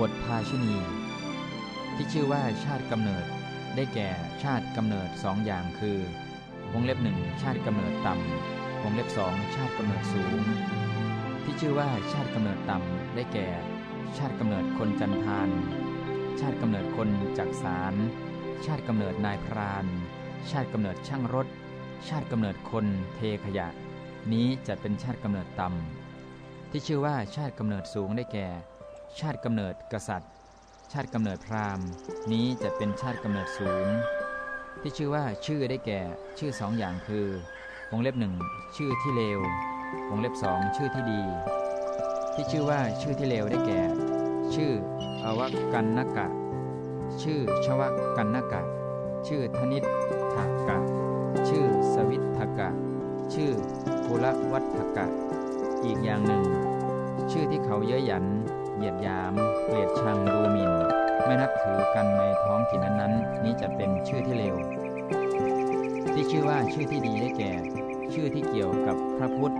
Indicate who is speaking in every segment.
Speaker 1: บทภาชนี ที่ชื่อว่าชาติกำเนิด ได้แก่ชาติกำเนิดสองอย่างคือวงเล็บหนึ่งชาติกำเนิดต่ำวงเล็บสองชาติกำเนิดสูง ที่ชื่อว่าชาติกำเนิดต่ำได้แก่ ชาติกำเนิดคนจันทาน ชาติกำเนิดคนจักสารชาติกำเนิดนายพราน ชาติกำเนิดช่างรถ ชาติกำเนิดคนเทขยะ นี้จะเป็นชาติกำเนิดต่ำที่ชื่อว่าชาติกำเนิดสูงได้แก่ ชาติกำเนิดกษัตริย์ ชาติกำเนิดพราหมณ์ นี้จะเป็นชาติกำเนิดสูง ที่ชื่อว่าชื่อได้แก่ชื่อสองอย่างคือวงเล็บหนึ่งชื่อที่เลววงเล็บสองชื่อที่ดี ที่ชื่อว่าชื่อที่เลวได้แก่ ชื่ออวกันนกะ ชื่อชวกันนกะ ชื่อธนิตถกะ ชื่อสวิทธกะ ชื่อกุลวัฏกะ อีกอย่างหนึ่ง ชื่อที่เขาเย้ยหยัน เหยียดยาม เกลียดชังดูหมิน่น ไม่นับถือกันในท้องถิ่นนั้นๆนี้จะเป็นชื่อที่เลว ที่ชื่อว่าชื่อที่ดีได้แก่ ชื่อที่เกี่ยวกับพระพุทธ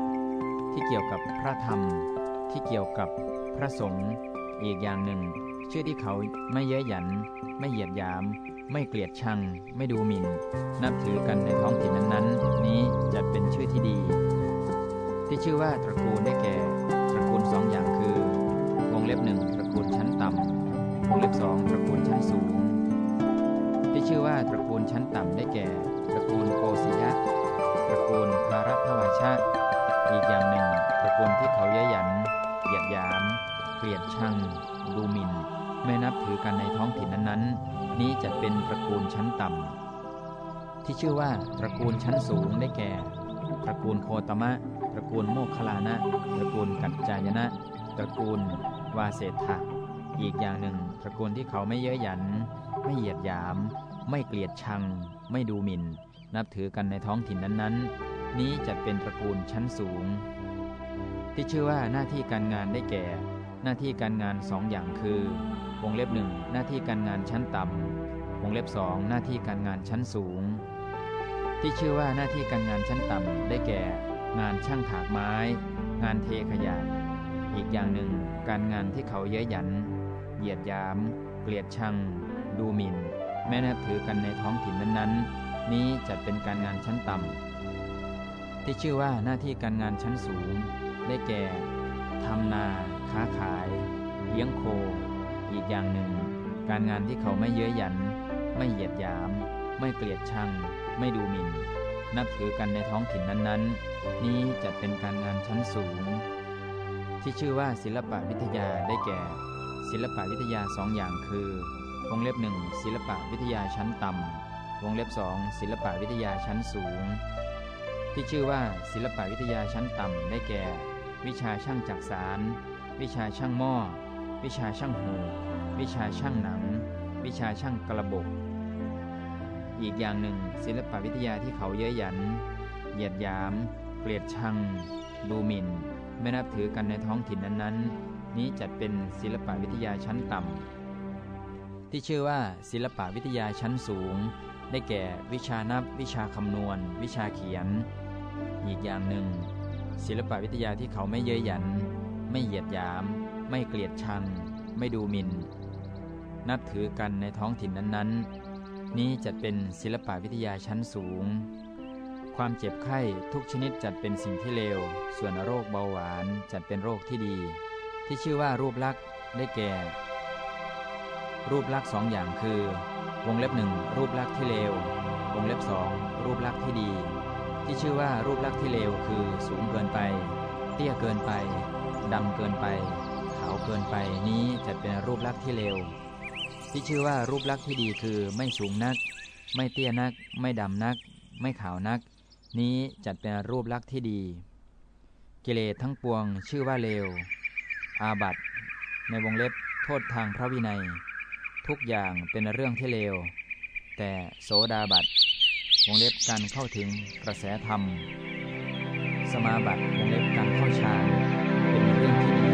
Speaker 1: ที่เกี่ยวกับพระธรรม ที่เกี่ยวกับพระสงฆ์อีกอย่างหนึ่ง ชื่อที่เขาไม่เย้ยหยัน ไม่เหยียดยาม ไม่เกลียดชัง ไม่ดูหมิน่น นับถือกันในท้องถิ่นนั้นๆ นี้จะเป็นชื่อที่ดี ที่ชื่อว่าตระกูลได้แก่ ตระกูลสองอย่างคือ วงเล็บหนึ่งตระกูลชั้นต่ำวงเล็บสองตระกูลชั้นสูง ที่ชื่อว่าตระกูลชั้นต่ำได้แก่ ตระกูลโกศิยะ ตระกูลภารัตวชะ อีกอย่างหนึ่ง ตระกูลที่เขาเย้ยหยันเหยียดหยาม เกลียดชัง ดูหมิน่น ไม่นับถือกันในท้องถิ่นนั้นๆ นี้จะเป็นตระกูลชั้นต่ำที่ชื่อว่าตระกูลชั้นสูงได้แก่ ตระกูลโคตมะ ตระกูลโมคลานะ ตระกูลกัจจายนะ ตระกูล วาเศษฐะอีกอย่างหนึ่งตระกูลที่เขาไม่เย้ยหยัน ไม่เหยียดหยาม ไม่เกลียดชัง ไม่ดูหมิน่น นับถือกันในท้องถิ่นนั้นๆ นี้จะเป็นตระกูลชั้นสูง ที่ชื่อว่าหน้าที่การงานได้แก่ หน้าที่การงานสองอย่างคือวงเล็บหนึ่งหน้าที่การงานชั้นต่ำวงเล็บสองหน้าที่การงานชั้นสูง ที่ชื่อว่าหน้าที่การงานชั้นต่ำได้แก่ งานช่างถากไม้ งานเทขยะ อีกอย่างหนึ่ง การงานที่เขาเย้ยหยัน เหยียดยาม เกลียดชัง ดูหมิน่น แม้นับถือกันในท้องถิ่นนั้นๆ นี้จะเป็นการงานชั้นต่ำที่ชื่อว่าหน้าที่การงานชั้นสูง ได้แก่ทำนา ค้าขาย เลี้ยงโค อีกอย่างหนึ่ง การงานที่เขาไม่เย้ยหยัน ไม่เหยียดยาม ไม่เกลียดชัง ไม่ดูหมิน่น นับถือกันในท้องถิ่นนั้นๆ นี้จะเป็นการงานชั้นสูง ที่ชื่อว่าศิลปวิทยาได้แก่ ศิลปวิทยาสองอย่างคือวงเล็บหนึ่งศิลปวิทยาชั้นต่ำวงเล็บสองศิลปวิทยาชั้นสูง ที่ชื่อว่าศิลปวิทยาชั้นต่ำได้แก่ วิชาช่างจักสารวิชาช่างหม้อ วิชาช่างหู วิชาช่างหนัง วิชาช่างกระบอกอีกอย่างหนึ่ง ศิลปวิทยาที่เขาเย้ยหยัน เหยียดหยาม เกลียดชัง ดูหมิน่น ไม่นับถือกันในท้องถิ่นนั้นๆ นี้จัดเป็นศิลปวิทยาชั้นต่ำ ที่ชื่อว่าศิลปวิทยาชั้นสูง ได้แก่วิชานับ วิชาคำนวณ วิชาเขียน อีกอย่างหนึ่ง ศิลปวิทยาที่เขาไม่เย้ยหยัน ไม่เหยียดหยาม ไม่เกลียดชัง ไม่ดูหมิน่น นับถือกันในท้องถิ่นนั้นๆ นี้จัดเป็นศิลปวิทยาชั้นสูง ความเจ็บไข้ทุกชนิดจัดเป็นสิ่งที่เลว ส่วนโรคเบาหวานจัดเป็นโรคที่ดี ที่ชื่อว่ารูปลักษณ์ได้แก่ รูปลักษณ์สองอย่างคือ วงเล็บหนึ่งรูปลักษณ์ที่เลว วงเล็บสองรูปลักษณ์ที่ดี ที่ชื่อว่ารูปลักษณ์ที่เลวคือสูงเกินไป เตี้ยเกินไปดำเกินไป ขาวเกินไปนี้จัดเป็นรูปลักษณ์ที่เลว ที่ชื่อว่ารูปลักษณ์ที่ดีคือไม่สูงนัก ไม่เตี้ยนัก ไม่ดำนัก ไม่ขาวนัก นี้จัดเป็นรูปลักษณ์ที่ดี กิเลสทั้งปวงชื่อว่าเลว อาบัตในวงเล็บโทษทางพระวินัย ทุกอย่างเป็นเรื่องที่เลว แต่โสดาบัตวงเล็บการเข้าถึงกระแสธรรม สมาบัตวงเล็บการเข้าฌานเป็นเรื่องที่ดี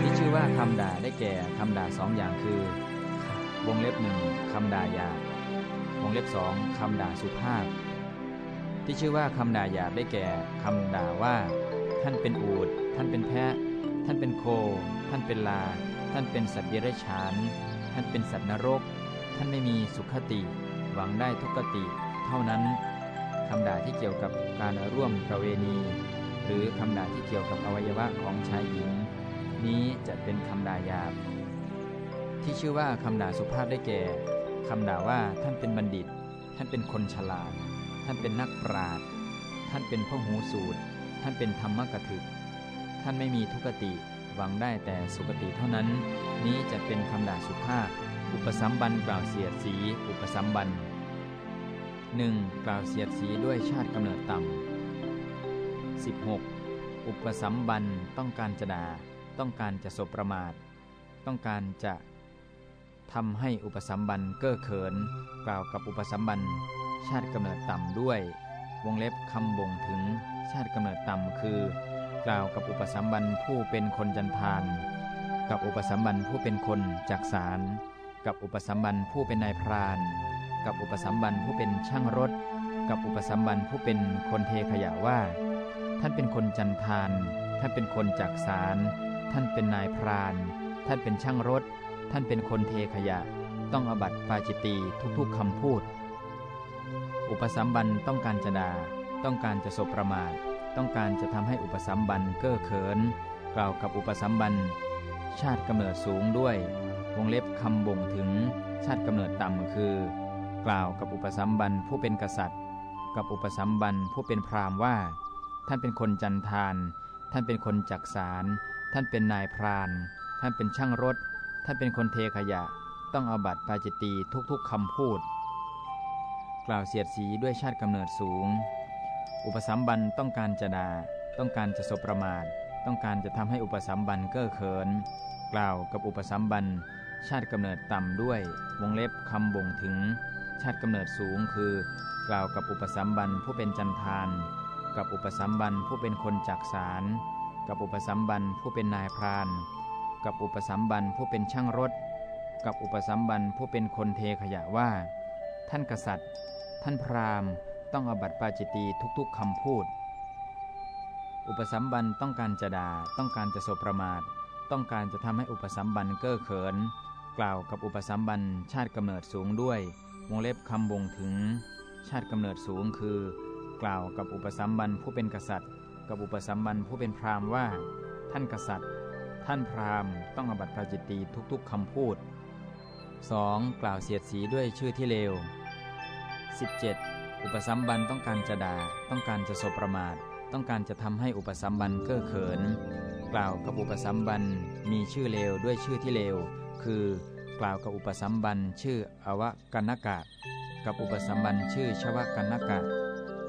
Speaker 1: ที่ชื่อว่าคำด่าได้แก่คำด่าสองอย่างคือ วงเล็บหนึ่งคำด่าหยาบวงเล็บสองคำด่าสุภาพ ที่ชื่อว่าคำด่าหยาบได้แก่คำด่าว่า ท่านเป็นอูดท่านเป็นแพะ ท่านเป็นโค ท่านเป็นลา ท่านเป็นสัตว์เดรัจฉาน ท่านเป็นสัตว์นรก ท่านไม่มีสุขติ หวังได้ทุกติ เท่านั้นคำด่าที่เกี่ยวกับการร่วมประเวณี หรือคำด่าที่เกี่ยวกับอวัยวะของชายหญิง นี้จะเป็นคำด่าหยาบ ที่ชื่อว่าคำด่าสุภาพได้แก่คำด่าว่าท่านเป็นบัณฑิต ท่านเป็นคนฉลาด ท่านเป็นนักปราชญ์ท่านเป็นพ่อหูสูตร ท่านเป็นธรรมกถึก ท่านไม่มีทุกติหวังได้แต่สุกติเท่านั้น นี้จะเป็นคำด่าสุภาพ อุปสัมบันกล่าวเสียดสี อุปสัมบันหนึ่งกล่าวเสียดสีด้วยชาติกำเนิดต่ำ 16. อุปสัมบันต้องการจะด่าต้องการจะสบประมาท ต้องการจะทำให้อุปสัมบันเก้อเขิน กล่าวกับอุปสัมบัน ชาติกำเนิดต่ำด้วย วงเล็บคำบ่งถึง ชาติกำเนิดต่ำคือ กล่าวกับอุปสัมบันผู้เป็นคนจันทาน กับอุปสัมบันผู้เป็นคนจักสารกับอุปสัมบันผู้เป็นนายพราน กับอุปสัมบันผู้เป็นช่างรถ กับอุปสัมบันผู้เป็นคนเทขยะว่า ท่านเป็นคนจันทาน ท่านเป็นคนจักสารท่านเป็นนายพราน ท่านเป็นช่างรถ ท่านเป็นคนเทขยะ ต้องอบัตปาจิตีทุกๆคำพูด อุปสัมบันต้องการจะด่าต้องการจะสบประมาทต้องการจะทำให้อุปสัมบันเก้อเขิน กล่าวกับอุปสัมบันชาติกำเนิดสูงด้วย วงเล็บคำบ่งถึงชาติกำเนิดต่ำคือ กล่าวกับอุปสัมบันผู้เป็นกษัตริย์ กับอุปสัมบันผู้เป็นพราหมณ์ว่า ท่านเป็นคนจันทาน ท่านเป็นคนจักสารท่านเป็นนายพราน ท่านเป็นช่างรถ ท่านเป็นคนเทขยะ ต้องอาบัตรปาจิตีทุกๆคำพูด กล่าวเสียดสีด้วยชาติกำเนิดสูง อุปสัมบันต้องการจะด่าต้องการจะสบประมาท ต้องการจะทำให้อุปสัมบันเก้อเขิน กล่าวกับอุปสัมบันชาติกำเนิดต่ำด้วย วงเล็บคำบ่งถึง ชาติกำเนิดสูงคือ กล่าวกับอุปสัมบันผู้เป็นจันทาน กับอุปสัมบันผู้เป็นคนจักสาร กับอุปสัมบันผู้เป็นนายพราน กับอุปสัมบันผู้เป็นช่างรถ กับอุปสัมบันผู้เป็นคนเทขยะว่า ท่านกษัตริย์ ท่านพราหมณ์ ต้องอบัติปาจิตีทุกๆคำพูด อุปสัมบันต้องการจะด่าต้องการจะสประมาท ต้องการจะทำให้อุปสัมบันเก้อเขิน กล่าวกับอุปสัมบันชาติกำเนิดสูงด้วย วงเล็บคำบ่งถึง ชาติกำเนิดสูงคือ กล่าวกับอุปสัมบันผู้เป็นกษัตริย์ กับอุปสัมบันผู้เป็นพราหมณ์ว่า ท่านกษัตริย์ ท่านพราหมณ์ ต้องอบัติปาจิตตีทุกๆคำพูด 2. กล่าวเสียดสีด้วยชื่อที่เลว 17. อุปสัมบันต้องการจะด่าต้องการจะสบประมาท ต้องการจะทำให้อุปสัมบันเก้อเขิน กล่าวกับอุปสัมบันมีชื่อเลวด้วยชื่อที่เลว คือกล่าวกับอุปสัมบันชื่ออวกันนกะกับอุปสัมบันชื่อชวกันนกะ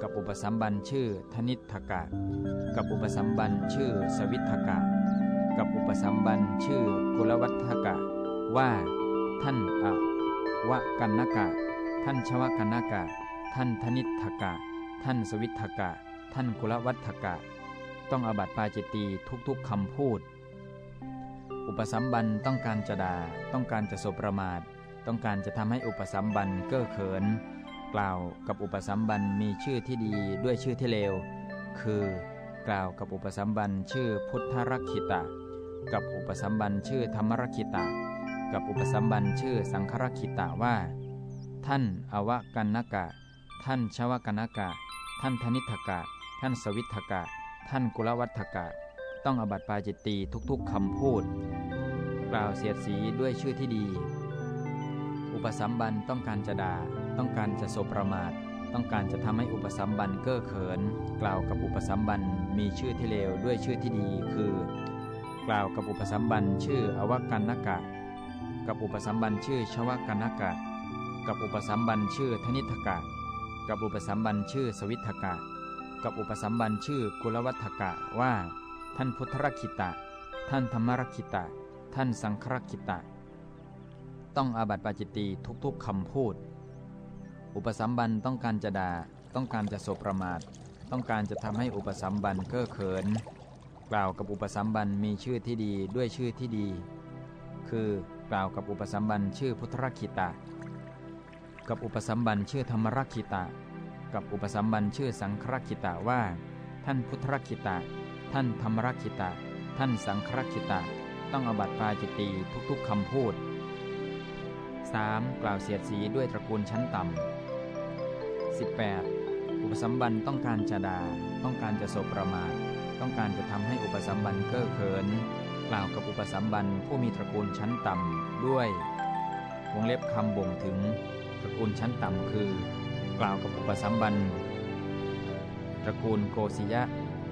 Speaker 1: กับอุปสัมบันชื่อธนิทกะกับอุปสัมบันชื่อสวิทกะกับอุปสัมบันชื่อกุลวัฏกะว่าท่านอวกันนกะ ท่านชวกันนกะ ท่านธนิทกะ ท่านสวิทกะ ท่านกุลวัฏกะ ต้องอบัติปาจิตตีทุกๆคำพูด อุปสัมบันต้องการจะด่าต้องการจะสบประมาท ต้องการจะทำให้อุปสัมบันเก้อเขิน กล่าวกับอุปสัมบันมีชื่อที่ดีด้วยชื่อที่เลว คือกล่าวกับอุปสัมบันชื่อพุทธรักขิตะ กับอุปสัมบันชื่อธรรมรักขิตะ กับอุปสัมบันชื่อสังครักขิตะว่า ท่านอวกันนกะ ท่านชวกันนกะ ท่านธนิทกะ ท่านสวิทกะ ท่านกุลวัฏกะ ต้องอบัติปาจิตตีทุกๆคำพูด กล่าวเสียดสีด้วยชื่อที่ดี อุปสัมบันต้องการจะด่า ต้องการจะโสประมาท ต้องการจะทำให้อุปสัมบันเก้อเขิน กล่าวกับอุปสัมบันมีชื่อที่เลวด้วยชื่อที่ดี คือ กล่าวกับอุปสัมบันชื่ออวกันนกะ กับอุปสัมบันชื่อชวกันนกะ กับอุปสัมบันชื่อธนิทกะ กับอุปสัมบันชื่อสวิทกะ กับอุปสัมบันชื่อกุลวัฏกะว่า ท่านพุทธรักขิตะ ท่านธรรมรักขิตะ ท่านสังครักขิตะ ต้องอาบัติปาจิตตีทุกๆคำพูด อุปสัมบันต้องการจะด่าต้องการจะสประมาท ต้องการจะทำให้อุปสัมบันเก้อเขิน กล่าวกับอุปสัมบันมีชื่อที่ดีด้วยชื่อที่ดี คือกล่าวกับอุปสัมบันชื่อพุทธรักขิตะ กับอุปสัมบันชื่อธรรมรักขิตะ กับอุปสัมบันชื่อสังครักขิตะว่า ท่านพุทธรักขิตะ ท่านธรรมรักขิตะ ท่านสังครักขิตะ ต้องอบัติปาจิตีทุกๆคำพูด 3. กล่าวเสียดสีด้วยตระกูลชั้นต่ำ 18. อุปสัมบันต้องการจะดาต้องการจะสประมาทต้องการจะทำให้อุปสัมบันเก้อเขิน กล่าวกับอุปสัมบันผู้มีตระกูลชั้นต่ำด้วย วงเล็บคำบ่งถึง ตระกูลชั้นต่ำคือ กล่าวกับอุปสัมบันตระกูลโกศิยะ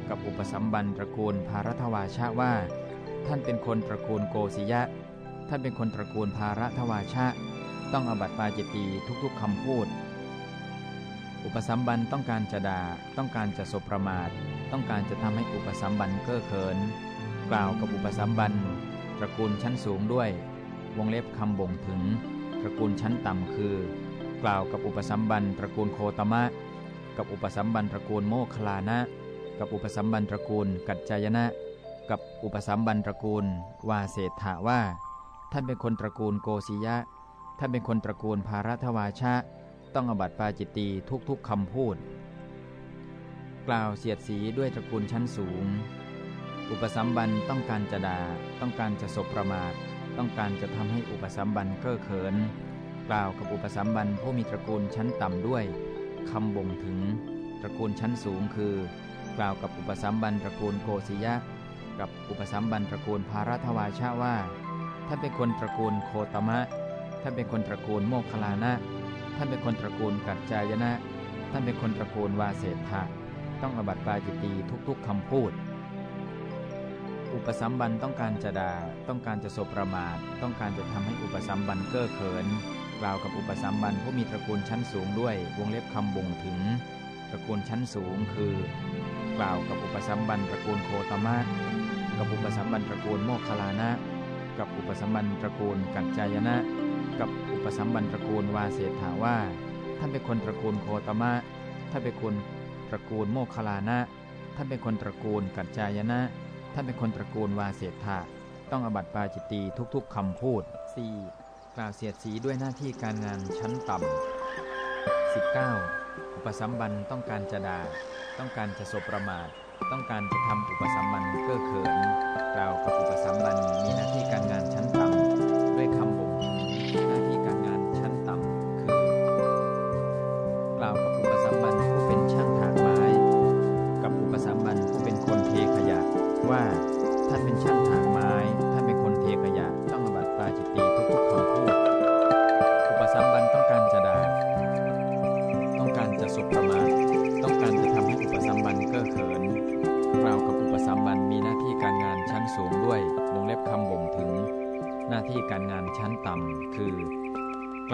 Speaker 1: กับอุปสัมบันตระกูลภารัทวาชาว่า ท่านเป็นคนตระกูลโกศิยะ ท่านเป็นคนตระกูลภารัทวาชาต้องอบัติปาจิตตีทุกๆคำพูด อุปสัมบันต้องการจะด่าต้องการจะสบประมาท ต้องการจะทำให้อุปสัมบันเก้อเขิน กล่าวกับอุปสัมบันตระกูลชั้นสูงด้วย วงเล็บคำบ่งถึง ตระกูลชั้นต่ำคือ กล่าวกับอุปสัมบันตระกูลโคตมะ กับอุปสัมบันตระกูลโมคลานะ กับอุปสัมบันตระกูลกัจจายนะ กับอุปสัมบันตระกูลวาเศรษฐาว่า ท่านเป็นคนตระกูลโกศิยะ ท่านเป็นคนตระกูลภารัทวาชะ ต้องอบัติปาจิตตีทุกๆคำพูด กล่าวเสียดสีด้วยตระกูลชั้นสูง อุปสัมบันต้องการจะด่าต้องการจะสบประมาท ต้องการจะทำให้อุปสัมบันเก้อเขิน กล่าวกับอุปสัมบันผู้มีตระกูลชั้นต่ำด้วยคำบ่งถึง ตระกูลชั้นสูงคือ กล่าวกับอุปสัมบันตระกูลโกศิยะ กับอุปสัมบันตระกูลภารัทวาชาว่าท่านเป็นคนตระกูลโคตมะ ท่านเป็นคนตระกูลโมคลานะ ท่านเป็นคนตระกูลกัจจายนะ ท่านเป็นคนตระกูลวาเศรษฐะต้องอบัติปาจิตตีทุกๆคำพูด อุปสัมบันต้องการจะดา่าต้องการจะสบประมาทต้องการจะทำให้อุปสัมบันเก้อเขิน กล่าวกับอุปสัมบันผู้มีตระกูลชั้นสูงด้วยวงเล็บคำบ่งถึง ตระกูลชั้นสูงคือ กล่าวกับอุปสัมบันตระกูลโคตมะกับอุปสัมบันตระกูลโมคคลานะ กับอุปสัมบันตระกูลกัจจายนะ กับอุปสัมบันตระกูลวาเศรษฐาว่าท่านเป็นคนตระกูลโคตมะท่านเป็นคนตระกูลโมคคลานะ ท่านเป็นคนตระกูลกัจจายนะ ท่านเป็นคนตระกูลวาเสถ่าต้องอบัติปาจิตตีทุกๆคำพูด 4. กล่าวเสียดสีด้วยหน้าที่การงานชั้นต่ำ 19. อุปสัมบันต้องการจะดา่า ต้องการจะสบประมาท ต้องการจะทำอุปสัมบันเก้อเขิน กล่าวกับอุปสัมบันมีหน้าที่การงานชั้น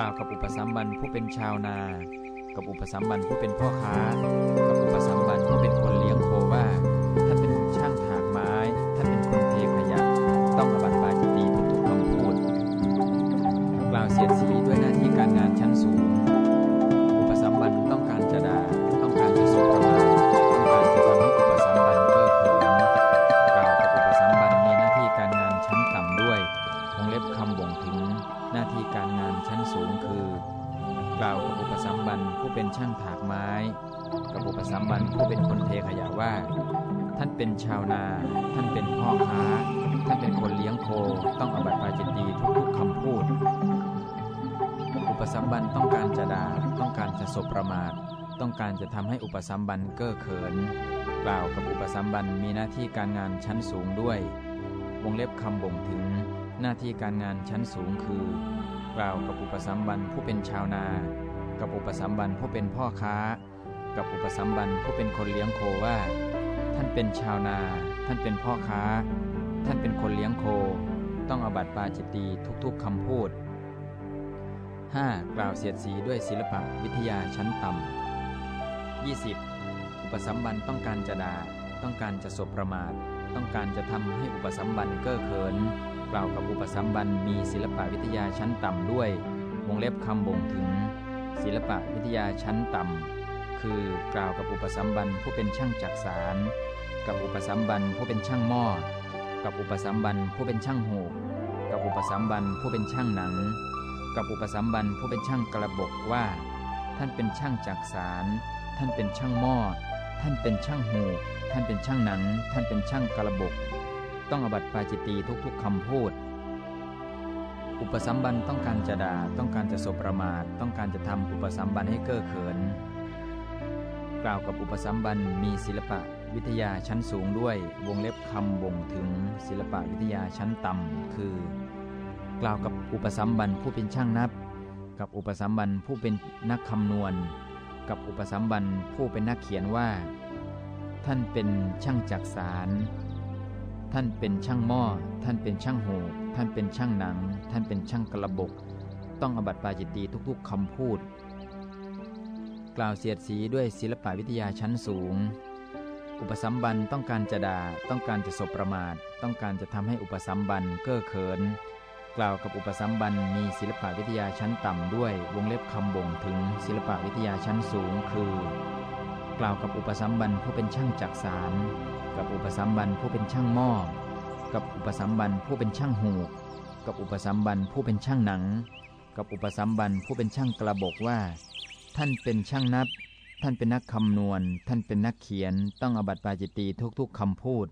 Speaker 1: าวกับอุปสัมบันผู้เป็นชาวนา กับอุปสัมบันผู้เป็นพ่อค้า กับอุปสัมบันผู้เป็นคนเลี้ยงโคว่า ชาวนา ท่านเป็นพ่อค้า ท่านเป็นคนเลี้ยงโค ต้องอบัติปาจิตตีทุกๆคำพูด อุปสัมบันต้องการจะด่าต้องการจะสบประมาท ต้องการจะทำให้อุปสัมบันเก้อเขิน กล่าวกับอุปสัมบันมีหน้าที่การงานชั้นสูงด้วย วงเล็บคำบ่งถึง หน้าที่การงานชั้นสูงคือ กล่าวกับอุปสัมบันผู้เป็นชาวนา กับอุปสัมบันผู้เป็นพ่อค้า กับอุปสัมบันผู้เป็นคนเลี้ยงโคว่า ท่านเป็นชาวนา ท่านเป็นพ่อค้า ท่านเป็นคนเลี้ยงโค ต้องอบัติปาจิตตีทุกๆคำพูด 5. กล่าวเสียดสีด้วยศิลปะวิทยาชั้นต่ำ 20. อุปสัมบันต้องการจะด่าต้องการจะสบประมาท ต้องการจะทำให้อุปสัมบันเก้อเขิน กล่าวกับอุปสัมบันมีศิลปะวิทยาชั้นต่ำด้วย วงเล็บคำบ่งถึง ศิลปะวิทยาชั้นต่ำ คือกล่าวกับอุปสัมบันผู้เป็นช่างจักสารกับอุปสัมบันผู้เป็นช่างหม้อ กับอุปสัมบันผู้เป็นช่างหูกกับอุปสัมบันผู้เป็นช่างหนัง กับอุปสัมบันผู้เป็นช่างกระบกว่า ท่านเป็นช่างจักสารท่านเป็นช่างหม้อ ท่านเป็นช่างหูกท่านเป็นช่างหนัง ท่านเป็นช่างกระบก ต้องอบัติปาจิตตีทุกๆคำพูด อุปสัมบันต้องการจะด่า ต้องการจะสบประมาท ต้องการจะทำอุปสัมบันให้เก้อเขิน กล่าวกับอุปสัมบันมีศิลปะวิทยาชั้นสูงด้วยวงเล็บคำบ่งถึงศิลปะวิทยาชั้นต่ำคือ กล่าวกับอุปสัมบันผู้เป็นช่างนับ กับอุปสัมบันผู้เป็นนักคำนวณ กับอุปสัมบันผู้เป็นนักเขียนว่า ท่านเป็นช่างจักสาร ท่านเป็นช่างหม้อ ท่านเป็นช่างหูท่านเป็นช่างหนัง ท่านเป็นช่างกระบก ต้องอบัติปาจิตตีทุกๆคำพูด กล่าวเสียดสีด้วยศิลปวิทยาชั้นสูง อุปสัมบันต้องการจะด่าต้องการจะสบประมาท ต้องการจะทำให้อุปสัมบันเก้อเขิน กล่าวกับอุปสัมบันมีศิลปวิทยาชั้นต่ำด้วยวงเล็บคำบ่งถึงศิลปวิทยาชั้นสูง คือ กล่าวกับอุปสัมบันผู้เป็นช่างจักสารกับอุปสัมบันผู้เป็นช่างหม้อกับอุปสัมบันผู้เป็นช่างหูกกับอุปสัมบันผู้เป็นช่างหนัง กับอุปสัมบันผู้เป็นช่างกระบอกว่า ท่านเป็นช่างนับ ท่านเป็นนักคำนวณ ท่านเป็นนักเขียน ต้องอบัติปาจิตตีทุกๆคำพูด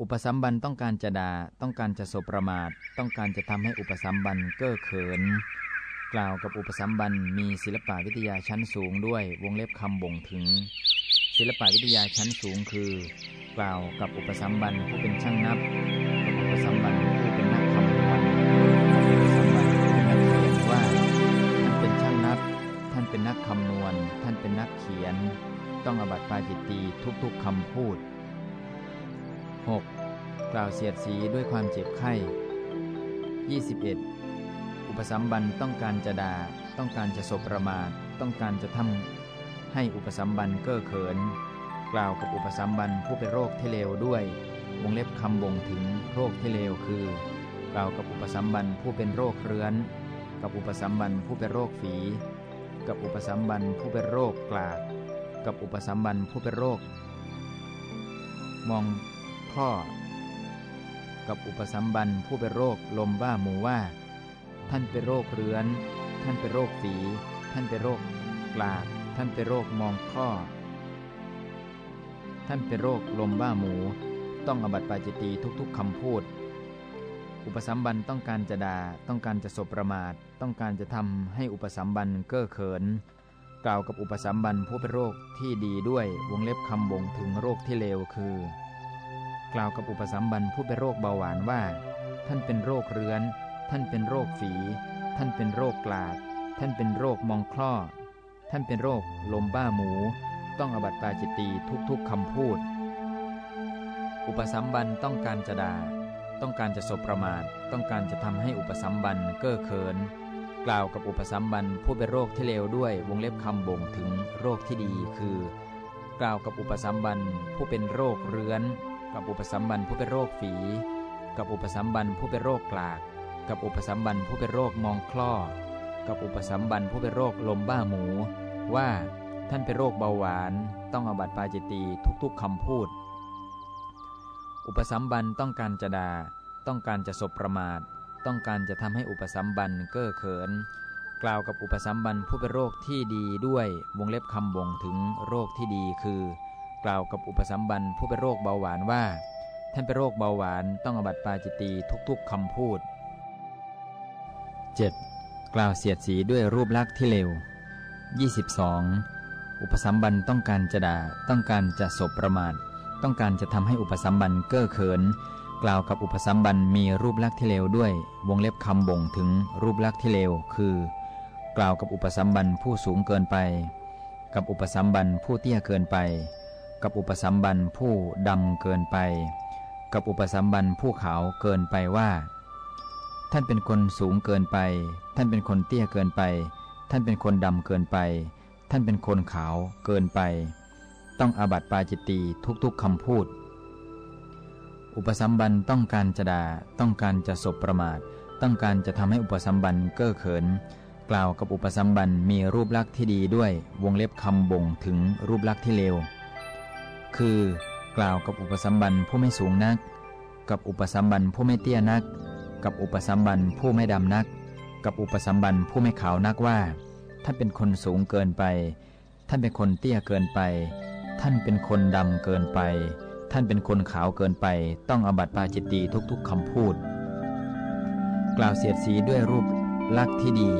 Speaker 1: อุปสัมบันต้องการจะด่า ต้องการจะสบประมาท ต้องการจะทำให้อุปสัมบันเก้อเขิน กล่าวกับอุปสัมบันมีศิลปวิทยาชั้นสูงด้วย วงเล็บคำบ่งถึง ศิลปวิทยาชั้นสูงคือ กล่าวกับอุปสัมบันผู้เป็นช่างนับกับอุปสัมบัน ต้องอบัติปาจิตตีทุกๆคำพูด 6. กล่าวเสียดสีด้วยความเจ็บไข้ 21. อุปสัมบันต้องการจะด่าต้องการจะสบประมาทต้องการจะทำให้อุปสัมบันเก้อเขิน กล่าวกับอุปสัมบันผู้เป็นโรคเทเลวด้วยวงเล็บคำบ่งถึงโรคเทเลวคือ กล่าวกับอุปสัมบันผู้เป็นโรคเรื้อน กับอุปสัมบันผู้เป็นโรคฝี กับอุปสัมบันผู้เป็นโรคกลาก กับอุปสัมบันผู้เป็นโรค มองข้อ กับอุปสัมบันผู้เป็นโรคลมบ้าหมูว่า ท่านเป็นโรคเรื้อน ท่านเป็นโรคฝี ท่านเป็นโรคกลากท่านเป็นโรคมองข้อ ท่านเป็นโรคลมบ้าหมู ต้องอบัติปาจิตีทุกๆคำพูด อุปสัมบันต้องการจะดา่าต้องการจะสบประมาท ต้องการจะทำให้อุปสัมบันเก้อเขิน กล่าวกับอุปสัมบันผู้เป็นโรคที่ดีด้วยวงเล็บคำบ่งถึงโรคที่เลวคือ กล่าวกับอุปสัมบันผู้เป็นโรคเบาหวานว่า ท่านเป็นโรคเรื้อน ท่านเป็นโรคฝี ท่านเป็นโรคกลาด ท่านเป็นโรคมองคล้อ ท่านเป็นโรคลมบ้าหมู ต้องอบัตปาจิตตีทุกๆคำพูด อุปสัมบันต้องการจะด่าต้องการจะสบประมาท ต้องการจะทำให้อุปสัมบันเก้อเขิน กล่าวกับอุปสัมบันผู้เป็นโรคที่เลวด้วยวงเล็บคำบ่งถึงโรคที่ดีคือ กล่าวกับอุปสัมบันผู้เป็นโรคเรื้อน กับอุปสัมบันผู้เป็นโรคฝี กับอุปสัมบันผู้เป็นโรคกลาก กับอุปสัมบันผู้เป็นโรคมองคล้อกับอุปสัมบันผู้เป็นโรคลมบ้าหมู ว่าท่านเป็นโรคเบาหวาน ต้องอบัติปาจิตีทุกๆคำพูด อุปสัมบันต้องการจะดาต้องการจะสบประมาท ต้องการจะทำให้อุปสัมบันเก้อเขิน กล่าวกับอุปสัมบันผู้เป็นโรคที่ดีด้วยวงเล็บคำบ่งถึงโรคที่ดีคือ กล่าวกับอุปสัมบันผู้เป็นโรคเบาหวานว่า ท่านเป็นโรคเบาหวานต้องอบัติปาจิตีทุกๆคำพูด 7. กล่าวเสียดสีด้วยรูปลักษณ์ที่เลว22 อุปสัมบันต้องการจะด่าต้องการจะสบประมาทต้องการจะทำให้อุปสัมบันเก้อเขิน กล่าวกับอุปสัมบันมีรูปลักษณ์ที่เลวด้วย วงเล็บคำบ่งถึงรูปลักษณ์ที่เลวคือ กล่าวกับอุปสัมบันผู้สูงเกินไป กับอุปสัมบันผู้เตี้ยเกินไป กับอุปสัมบันผู้ดำเกินไป กับอุปสัมบันผู้ขาวเกินไปว่า ท่านเป็นคนสูงเกินไป ท่านเป็นคนเตี้ยเกินไป ท่านเป็นคนดำเกินไป ท่านเป็นคนขาวเกินไป ต้องอาบัติปาจิตตีทุกๆคำพูด อุปสัมบันต้องการจะดาต้องการจะสบประมาท ต้องการจะทำให้อุปสัมบันเก้อเขิน กล่าวกับอุปสัมบันมีรูปลักษณ์ที่ดีด้วยวงเล็บคำบ่งถึงรูปลักษณ์ที่เลว คือ กล่าวกับอุปสัมบันผู้ไม่สูงนัก กับอุปสัมบันผู้ไม่เตี้ยนัก กับอุปสัมบันผู้ไม่ดำนัก กับอุปสัมบันผู้ไม่ขาวนักว่า ท่านเป็นคนสูงเกินไป ท่านเป็นคนเตี้ยเกินไป ท่านเป็นคนดำเกินไป ท่านเป็นคนขาวเกินไป ต้องอบัติปาจิตตีทุกๆคำพูด กล่าวเสียดสีด้วยรูปลักษณ์ที่ดี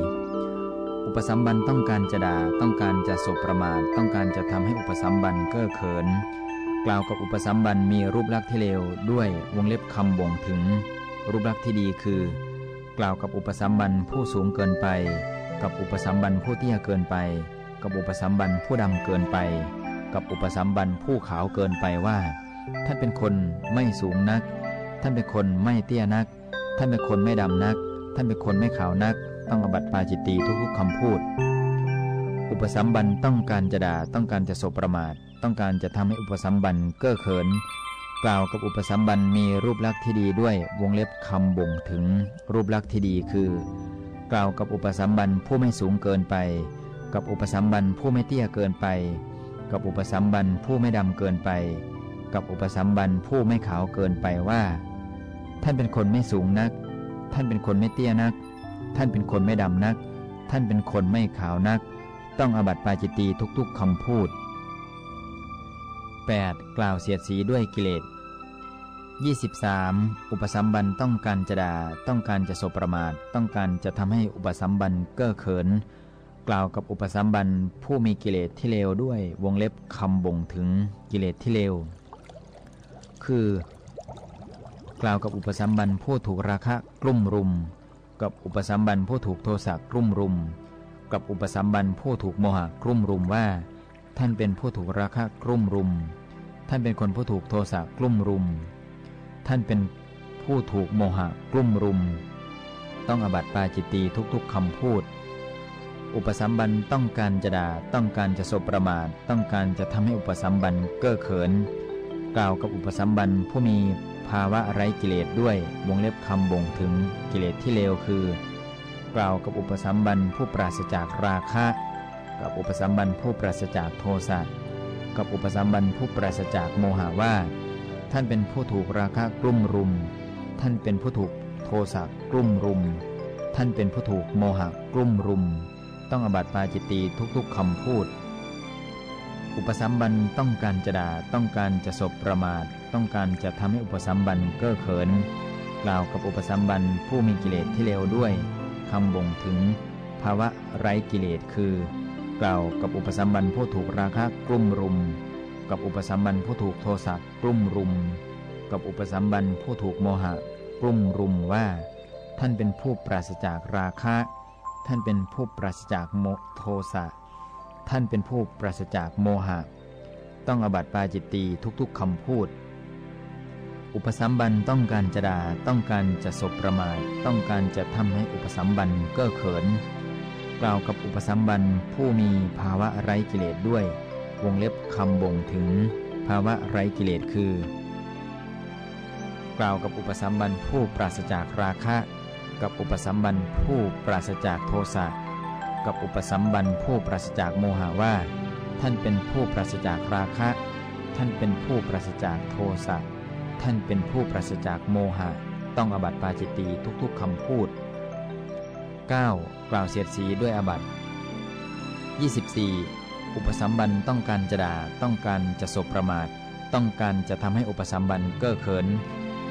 Speaker 1: อุปสัมบันต้องการจะด่าต้องการจะสบประมาทต้องการจะทำให้อุปสัมบันเก้อเขิน กล่าวกับอุปสัมบันมีรูปลักษณ์ที่เลวด้วยวงเล็บคำบ่งถึง รูปลักษณ์ที่ดีคือ กล่าวกับอุปสัมบันผู้สูงเกินไป กับอุปสัมบันผู้เตี้ยเกินไป กับอุปสัมบันผู้ดำเกินไป กับอุปสัมบันผู้ขาวเกินไปว่า ท่านเป็นคนไม่สูงนัก ท่านเป็นคนไม่เตี้ยนัก ท่านเป็นคนไม่ดำนัก ท่านเป็นคนไม่ขาวนัก ต้องอบัตปาจิตตีทุกๆคำพูด อุปสัมบันต้องการจะด่าต้องการจะสประมาท ต้องการจะทำให้อุปสัมบันเก้อเขิน กล่าวกับอุปสัมบันมีรูปลักษณ์ที่ดีด้วยวงเล็บคำบ่งถึงรูปลักษณ์ที่ดีคือ กล่าวกับอุปสัมบันผู้ไม่สูงเกินไป กับอุปสัมบันผู้ไม่เตี้ยเกินไป กับอุปสัมบันผู้ไม่ดำเกินไป กับอุปสัมบันผู้ไม่ขาวเกินไปว่า ท่านเป็นคนไม่สูงนัก ท่านเป็นคนไม่เตี้ยนัก ท่านเป็นคนไม่ดำนัก ท่านเป็นคนไม่ขาวนัก ต้องอบัติปาจิตตีทุกๆคำพูด 8. กล่าวเสียดสีด้วยกิเลส 23. อุปสัมบันต้องการจะด่าต้องการจะสประมาทต้องการจะทำให้อุปสัมบันเก้อเขิน กล่าวกับอุปสัมบันผู้มีกิเลสที่เลวด้วยวงเล็บคำบ่งถึงกิเลสที่เลว คือ กล่าวกับอุปสัมบันผู้ถูกราคะกลุ่มรุม กับอุปสัมบันผู้ถูกโทสะกลุ่มรุม กับอุปสัมบันผู้ถูกโมหะกลุ่มรุมว่า ท่านเป็นผู้ถูกราคะกลุ่มรุม ท่านเป็นคนผู้ถูกโทสะกลุ่มรุม ท่านเป็นผู้ถูกโมหะกลุ่มรุม ต้องอบัติปาจิตตีทุกๆคำพูดอุปสัมบันต้องการจะด่าต้องการจะสบประมาทต้องการจะทำให้อุปสัมบันเก้อเขิน กล่าวกับอุปสัมบันผู้มีภาวะไร้กิเลสด้วยวงเล็บคำบ่งถึงกิเลสที่เลวคือ กล่าวกับอุปสัมบันผู้ปราศจากราคะ กับอุปสัมบันผู้ปราศจากโทสะกับอุปสัมบันผู้ปราศจากโมหะว่า ท่านเป็นผู้ถูกราคะกลุ่มรุม ท่านเป็นผู้ถูกโทสะกลุ่มรุม ท่านเป็นผู้ถูกโมหะกลุ่มรุม ต้องอบัติปาจิตตีทุกๆคำพูด อุปสัมบันต้องการจะด่าต้องการจะสบประมาท ต้องการจะทำให้อุปสัมบันเก้อเขิน กล่าวกับอุปสัมบันผู้มีกิเลสที่เลวด้วยคำบ่งถึง ภาวะไร้กิเลสคือ กล่าวกับอุปสัมบันผู้ถูกราคะกลุ่มรุม กับอุปสัมบันผู้ถูกโทสะกลุ่มรุม กับอุปสัมบันผู้ถูกโมหะกลุ่มรุมว่า ท่านเป็นผู้ปราศจากราคะ ท่านเป็นผู้ปราศจากโมโทสะ ท่านเป็นผู้ปราศจากโมหะ ต้องอบัติปาจิตตีทุกๆคำพูด อุปสัมบันต้องการจะด่าต้องการจะสบประมาทต้องการจะทำให้อุปสัมบันเก้อเขิน กล่าวกับอุปสัมบันผู้มีภาวะไร้กิเลสด้วย วงเล็บคำบ่งถึง ภาวะไร้กิเลสคือ กล่าวกับอุปสัมบันผู้ปราศจากราคะ กับอุปสัมบันผู้ปราศจากโทสะ กับอุปสัมบันผู้ปราศจากโมหะว่า ท่านเป็นผู้ปราศจากราคะ ท่านเป็นผู้ปราศจากโทสะท่านเป็นผู้ปราศจากโมหะ ต้องอบัติปาจิตตีทุกๆคำพูด 9. กล่าวเสียดสีด้วยอบัติ 24. อุปสัมบันต้องการจะด่าต้องการจะสบประมาท ต้องการจะทำให้อุปสัมบันเก้อเขิน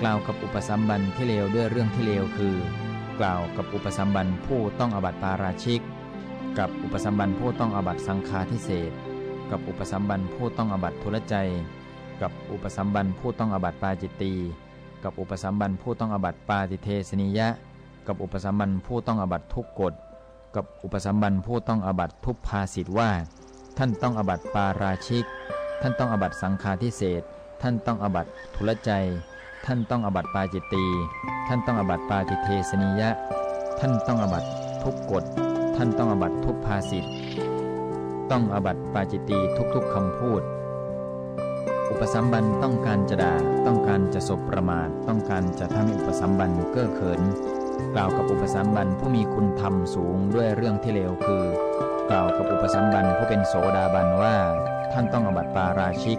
Speaker 1: กล่าวกับอุปสัมบันที่เลวด้วยเรื่องที่เลวคือ กล่าวกับอุปสัมบันผู้ต้องอบัติปาราชิก กับอุปสัมบันผู้ต้องอบัตสังฆาทิเศษกับอุปสัมบันผู้ต้องอบัตทุลใจ กับอุปสัมบันผู้ต้องอบัตปาจิตตีกับอุปสัมบันผู้ต้องอบัตปาติเทสนิยะ กับอุปสัมบันผู้ต้องอบัตทุกกฎ กับอุปสัมบันผู้ต้องอบัตทุพภาสิทธว่า ท่านต้องอบัตปาราชิก ท่านต้องอบัตสังฆาทิเศษท่านต้องอบัตทุลใจ ท่านต้องอบัตปาจิตตีท่านต้องอบัตปาติเทสนิยะ ท่านต้องอบัตทุกกฎ ท่านต้องอบัตทุพภาสิทธต้องอบัตปาจิตีทุกๆคำพูด อุปสัมบันต้องการจะด่าต้องการจะสบประมาทต้องการจะทำให้อุปสัมบันเก้อเขิน กล่าวกับอุปสัมบันผู้มีคุณธรรมสูงด้วยเรื่องที่เลวคือ กล่าวกับอุปสัมบันผู้เป็นโสดาบันว่า ท่านต้องอบัตปาราชิก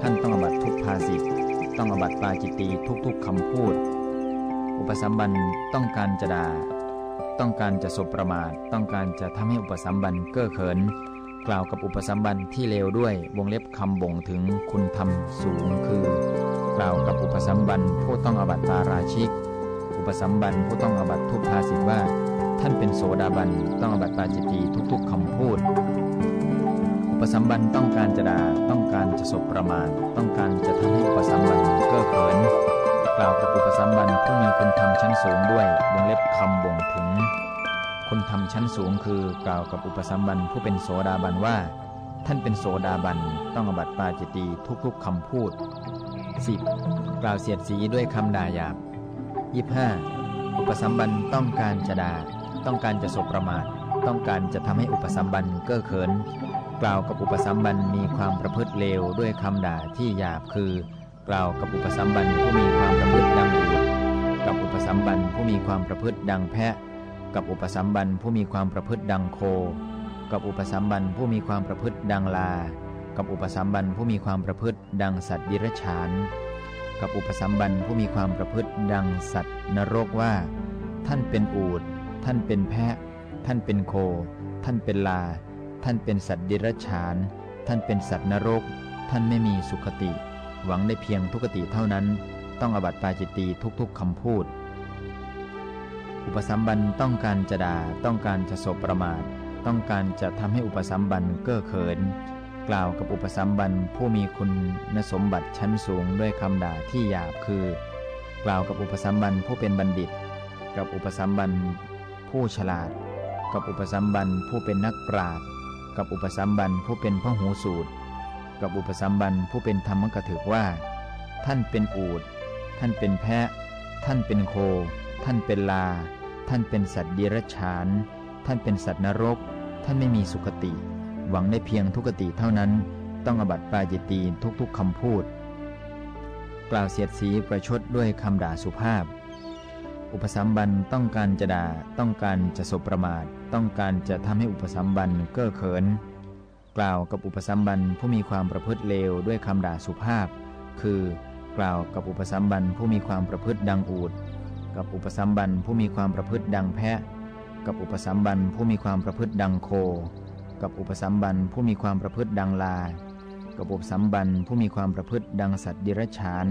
Speaker 1: ท่านต้องอบัตทุพภาสิทธต้องอบัตปาจิตตีทุกๆคำพูด อุปสัมบันต้องการจะด่า ต้องการจะสบประมาทต้องการจะทำให้อุปสัมบันเก้อเขิน กล่าวกับอุปสัมบันที่เลวด้วยวงเล็บคำบ่งถึงคุณธรรมสูงคือ กล่าวกับอุปสัมบันผู้ต้องอบัติปาราชิก อุปสัมบันผู้ต้องอบัติทุกภาสิทว่า ท่านเป็นโสดาบันต้องอบัติปาจิตีทุก ๆคำพูด อุปสัมบันต้องการจะด่าต้องการจะสบประมาทต้องการจะทำให้อุปสัมบันเก้อเขิน กล่าวกับอุปสัมบันผู้มีคุณธรรมชั้นสูงด้วยวงเล็บคำบ่งถึง คุณธรรมชั้นสูงคือกล่าวกับอุปสัมบันผู้เป็นโสดาบันว่า ท่านเป็นโสดาบันต้องอบัติปาจิตีทุกๆคำพูด 10. กล่าวเสียดสีด้วยคำด่าหยาบ 25. อุปสัมบันต้องการจะด่าต้องการจะสบประมาทต้องการจะทำให้อุปสัมบันเก้อเขิน กล่าวกับอุปสัมบันมีความประพฤติเลวด้วยคำด่าที่หยาบคือ กล่าวกับอุปสัมบันผู้มีความประพฤติดังอูดกับอุปสัมบันผู้มีความประพฤติดังแพะ กับอุปสัมบันผู้มีความประพฤติดังโค กับอุปสัมบันผู้มีความประพฤติดังลา กับอุปสัมบันผู้มีความประพฤติดังสัตว์ดิรฉาน กับอุปสัมบันผู้มีความประพฤติดังสัตว์นรกว่า ท่านเป็นอูดท่านเป็นแพะ ท่านเป็นโค ท่านเป็นลา ท่านเป็นสัตว์ดิรฉาน ท่านเป็นสัตว์นรก ท่านไม่มีสุขติ หวังได้เพียงทุกติเท่านั้น ต้องอบัติปาจิตตีทุกๆคำพูด อุปสัมบันต้องการจะด่าต้องการจะสบประมาท ต้องการจะทำให้อุปสัมบันเก้อเขิน กล่าวกับอุปสัมบันผู้มีคุณนสมบัติชั้นสูงด้วยคำด่าที่หยาบคือ กล่าวกับอุปสัมบันผู้เป็นบัณฑิต กับอุปสัมบันผู้ฉลาด กับอุปสัมบันผู้เป็นนักปราชญ์กับอุปสัมบันผู้เป็นพหูสูตร กับอุปสัมบันผู้เป็นธรรมกถึกว่า ท่านเป็นอูดท่านเป็นแพะ ท่านเป็นโค ท่านเป็นลา ท่านเป็นสัตว์เดรัจฉาน ท่านเป็นสัตว์นรก ท่านไม่มีสุคติ หวังได้เพียงทุกติเท่านั้น ต้องอบัติปาจิตตีทุกๆคำพูด กล่าวเสียดสีประชดด้วยคำด่าสุภาพ อุปสัมบันต้องการจะด่า ต้องการจะสบประมาท ต้องการจะทำให้อุปสัมบันเก้อเขิน กล่าวกับอุปสัมบันผู้มีความประพฤติเลวด้วยคำด่าสุภาพ คือกล่าวกับอุปสัมบันผู้มีความประพฤติดังอูด กับอุปสัมบันผู้มีความประพฤติดังแพะ กับอุปสัมบันผู้มีความประพฤติดังโค กับอุปสัมบันผู้มีความประพฤติดังลา กับอุปสัมบันผู้มีความประพฤติดังสัตว์ดิรัจฉาน